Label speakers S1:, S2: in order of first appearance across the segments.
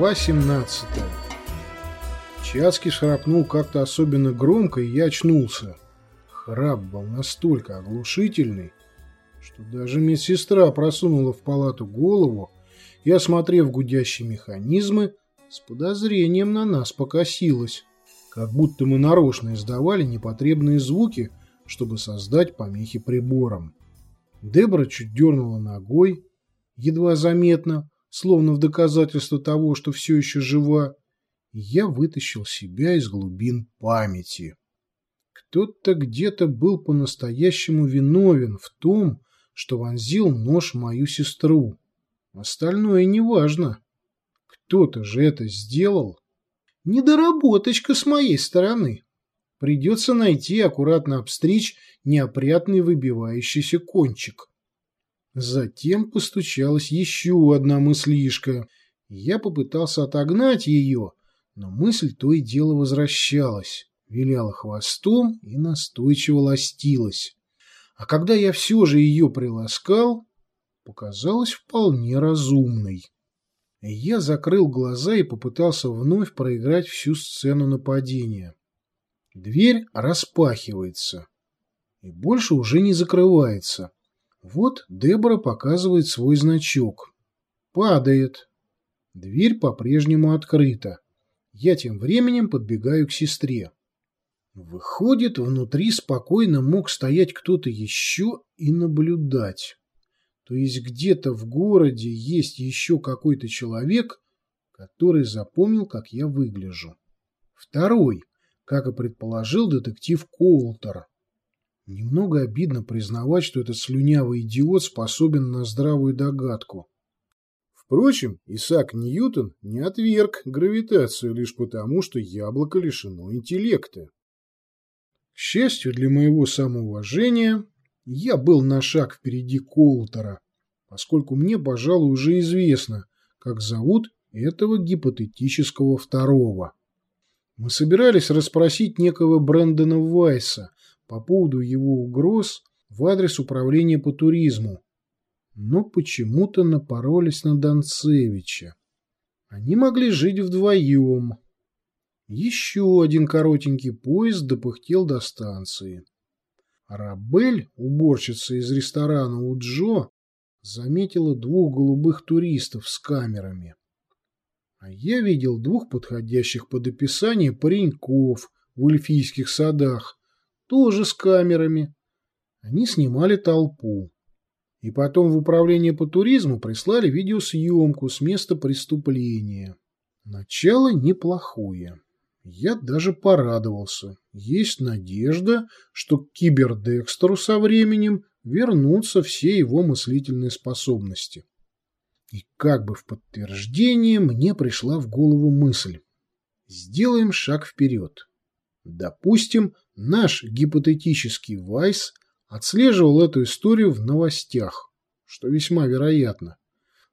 S1: Глава 17 Чацкий шарапнул как-то особенно громко, и я очнулся. Храп был настолько оглушительный, что даже медсестра просунула в палату голову и, осмотрев гудящие механизмы, с подозрением на нас покосилась, как будто мы нарочно издавали непотребные звуки, чтобы создать помехи приборам. Дебра чуть дернула ногой, едва заметно, словно в доказательство того, что все еще жива, я вытащил себя из глубин памяти. Кто-то где-то был по-настоящему виновен в том, что вонзил нож мою сестру. Остальное неважно. Кто-то же это сделал. Недоработочка с моей стороны. Придется найти аккуратно обстричь неопрятный выбивающийся кончик. Затем постучалась еще одна мыслишка. Я попытался отогнать ее, но мысль то и дело возвращалась, виляла хвостом и настойчиво ластилась. А когда я все же ее приласкал, показалась вполне разумной. Я закрыл глаза и попытался вновь проиграть всю сцену нападения. Дверь распахивается и больше уже не закрывается. Вот Дебора показывает свой значок. Падает. Дверь по-прежнему открыта. Я тем временем подбегаю к сестре. Выходит, внутри спокойно мог стоять кто-то еще и наблюдать. То есть где-то в городе есть еще какой-то человек, который запомнил, как я выгляжу. Второй, как и предположил детектив Коултер. Немного обидно признавать, что этот слюнявый идиот способен на здравую догадку. Впрочем, Исаак Ньютон не отверг гравитацию лишь потому, что яблоко лишено интеллекта. К счастью для моего самоуважения, я был на шаг впереди Колтера, поскольку мне, пожалуй, уже известно, как зовут этого гипотетического второго. Мы собирались расспросить некого Брэндона Вайса, по поводу его угроз в адрес управления по туризму, но почему-то напоролись на Донцевича. Они могли жить вдвоем. Еще один коротенький поезд допыхтел до станции. Арабель, уборщица из ресторана у Джо, заметила двух голубых туристов с камерами. А я видел двух подходящих под описание пареньков в эльфийских садах, тоже с камерами. Они снимали толпу. И потом в управление по туризму прислали видеосъемку с места преступления. Начало неплохое. Я даже порадовался. Есть надежда, что к кибердекстеру со временем вернутся все его мыслительные способности. И как бы в подтверждение мне пришла в голову мысль. Сделаем шаг вперед. Допустим, наш гипотетический Вайс отслеживал эту историю в новостях, что весьма вероятно.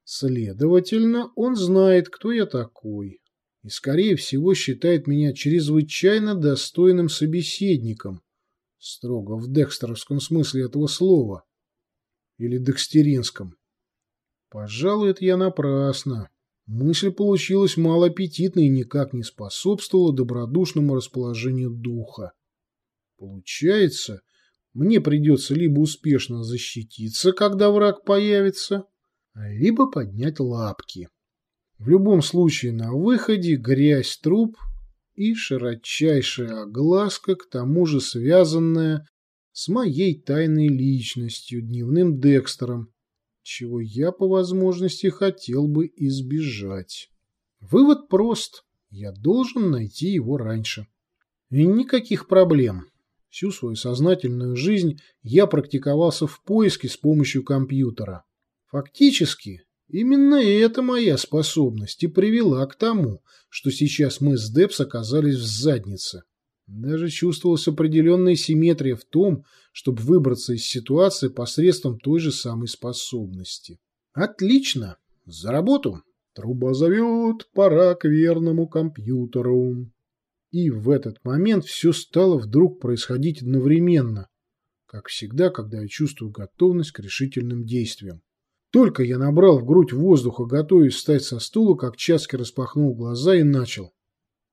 S1: Следовательно, он знает, кто я такой, и, скорее всего, считает меня чрезвычайно достойным собеседником, строго в декстеровском смысле этого слова, или декстеринском. Пожалуй, это я напрасно. Мысль получилась малоаппетитной и никак не способствовала добродушному расположению духа. Получается, мне придется либо успешно защититься, когда враг появится, либо поднять лапки. В любом случае на выходе грязь труп и широчайшая огласка, к тому же связанная с моей тайной личностью, дневным Декстером, чего я по возможности хотел бы избежать. Вывод прост. Я должен найти его раньше. И никаких проблем. Всю свою сознательную жизнь я практиковался в поиске с помощью компьютера. Фактически, именно эта моя способность и привела к тому, что сейчас мы с Депс оказались в заднице. Даже чувствовалась определенная симметрия в том, чтобы выбраться из ситуации посредством той же самой способности. Отлично! За работу! Труба зовет, пора к верному компьютеру. И в этот момент все стало вдруг происходить одновременно, как всегда, когда я чувствую готовность к решительным действиям. Только я набрал в грудь воздуха, готовясь встать со стула, как Часки распахнул глаза и начал.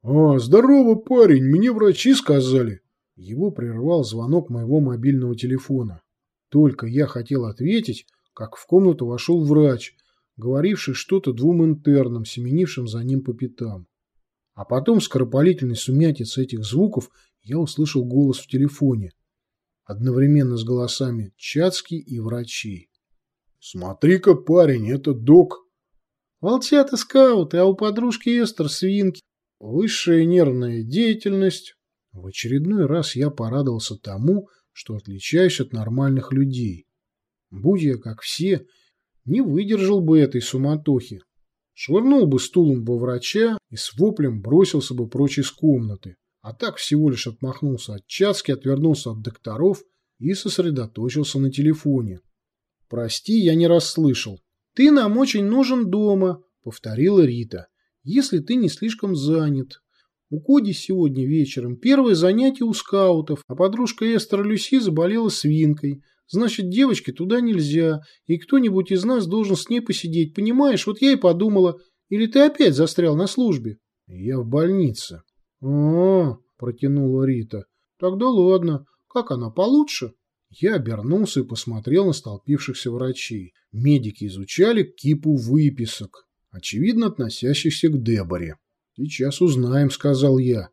S1: «А, здорово, парень, мне врачи сказали». Его прервал звонок моего мобильного телефона. Только я хотел ответить, как в комнату вошел врач, говоривший что-то двум интернам, семенившим за ним по пятам. А потом скоропалительный сумятиц этих звуков я услышал голос в телефоне, одновременно с голосами Чацки и врачей. «Смотри-ка, парень, это док!» «Волчата скауты, а у подружки Эстер свинки. Высшая нервная деятельность». В очередной раз я порадовался тому, что отличаюсь от нормальных людей. Будь я как все, не выдержал бы этой суматохи. Швырнул бы стулом во врача и с воплем бросился бы прочь из комнаты. А так всего лишь отмахнулся от часки, отвернулся от докторов и сосредоточился на телефоне. «Прости, я не расслышал. Ты нам очень нужен дома», — повторила Рита, — «если ты не слишком занят. У Коди сегодня вечером первое занятие у скаутов, а подружка Эстер Люси заболела свинкой. Значит, девочке туда нельзя, и кто-нибудь из нас должен с ней посидеть, понимаешь? Вот я и подумала, или ты опять застрял на службе? Я в больнице. А, протянула Рита. Тогда ладно. Как она, получше? Я обернулся и посмотрел на столпившихся врачей. Медики изучали кипу выписок, очевидно относящихся к Деборе. «Сейчас узнаем», — сказал я.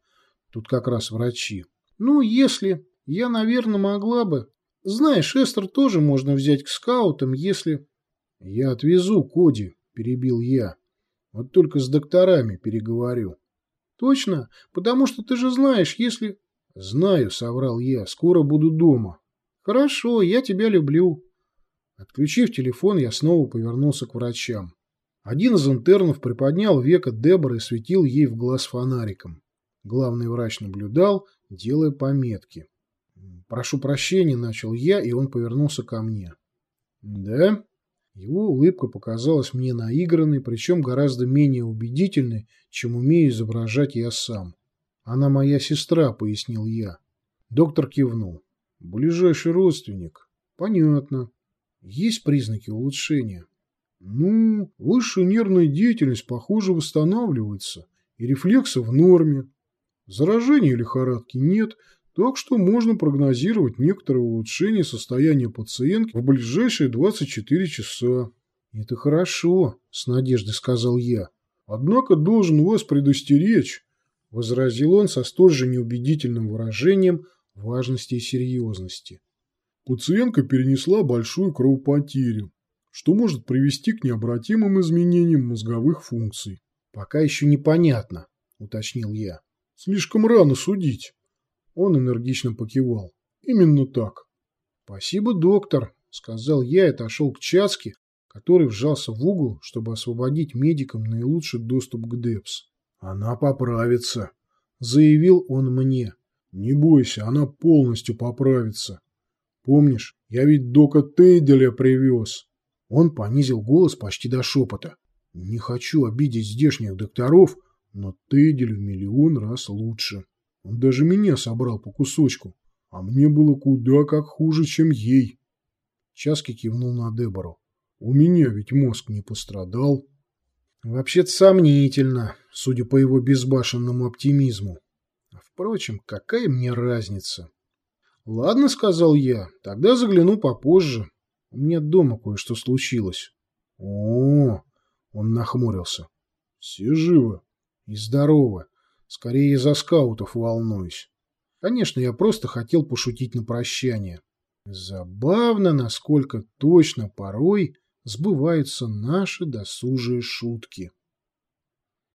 S1: Тут как раз врачи. «Ну, если... Я, наверное, могла бы...» Знаешь, Эстер тоже можно взять к скаутам, если... — Я отвезу Коди, — перебил я. — Вот только с докторами переговорю. — Точно? Потому что ты же знаешь, если... — Знаю, — соврал я, — скоро буду дома. — Хорошо, я тебя люблю. Отключив телефон, я снова повернулся к врачам. Один из интернов приподнял века Дебора и светил ей в глаз фонариком. Главный врач наблюдал, делая пометки. «Прошу прощения», — начал я, и он повернулся ко мне. «Да?» Его улыбка показалась мне наигранной, причем гораздо менее убедительной, чем умею изображать я сам. «Она моя сестра», — пояснил я. Доктор кивнул. «Ближайший родственник». «Понятно. Есть признаки улучшения?» «Ну, высшая нервная деятельность, похоже, восстанавливается, и рефлексы в норме. Заражения лихорадки нет, так что можно прогнозировать некоторое улучшение состояния пациентки в ближайшие 24 часа. «Это хорошо», — с надеждой сказал я. «Однако должен вас предостеречь», — возразил он со столь же неубедительным выражением важности и серьезности. Пациентка перенесла большую кровопотерю, что может привести к необратимым изменениям мозговых функций. «Пока еще непонятно», — уточнил я. «Слишком рано судить». Он энергично покивал. Именно так. Спасибо, доктор, сказал я и отошел к Чацке, который вжался в угол, чтобы освободить медикам наилучший доступ к ДЭПС. Она поправится, заявил он мне. Не бойся, она полностью поправится. Помнишь, я ведь дока Тейделя привез. Он понизил голос почти до шепота. Не хочу обидеть здешних докторов, но Тейдель в миллион раз лучше. Он даже меня собрал по кусочку, а мне было куда как хуже, чем ей. Часки кивнул на Дебору. У меня ведь мозг не пострадал. Вообще-то сомнительно, судя по его безбашенному оптимизму. Впрочем, какая мне разница? Ладно, сказал я, тогда загляну попозже. У меня дома кое-что случилось. О, он нахмурился. Все живы и здоровы. Скорее за скаутов волнуюсь. Конечно, я просто хотел пошутить на прощание. Забавно, насколько точно порой сбываются наши досужие шутки.